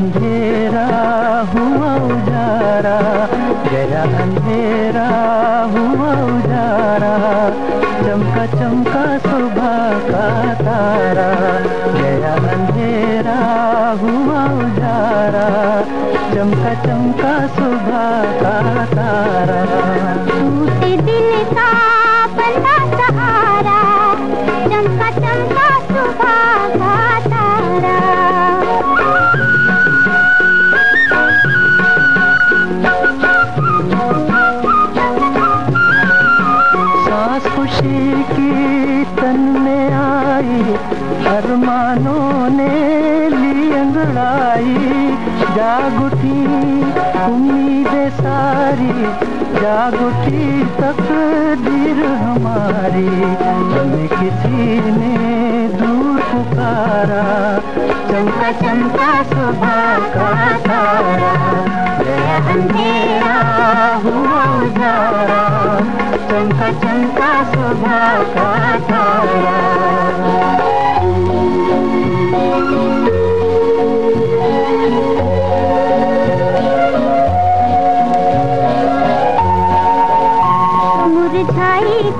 अंधेरा हुआ उजारा गया अंधेरा हुआ उजारा। चमका चमका सुबह का तारा गया अंधेरा हुआ उजारा। चमका चमका सुबह का तारा। टूटे दिल का बंदा खुशी की तन में आई, अरमानों ने ली अंगड़ाई। जाग उठी उम्मीदें सारी जाग उठी तकदीर हमारी। हमें किसी ने दूर पुकारा चमका चमका सुबह का तारा अंधेरा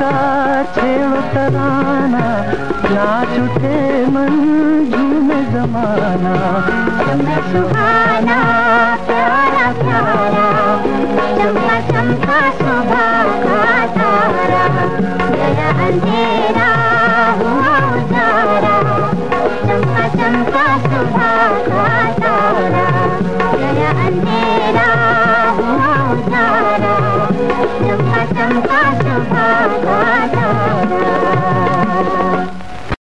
का छेड़ तराना नाच उठे मन झूम जमाना। चमका सुहाना, प्यारा प्यारा चमका चमका सुबह सुबह का तारा